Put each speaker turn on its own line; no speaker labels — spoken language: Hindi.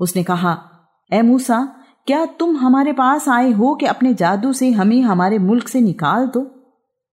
उसने कहा ए मूसा, क्या तुम हमारे पास आए हो कि अपने जादू से हमें हमारे मुल्क से निकाल दो?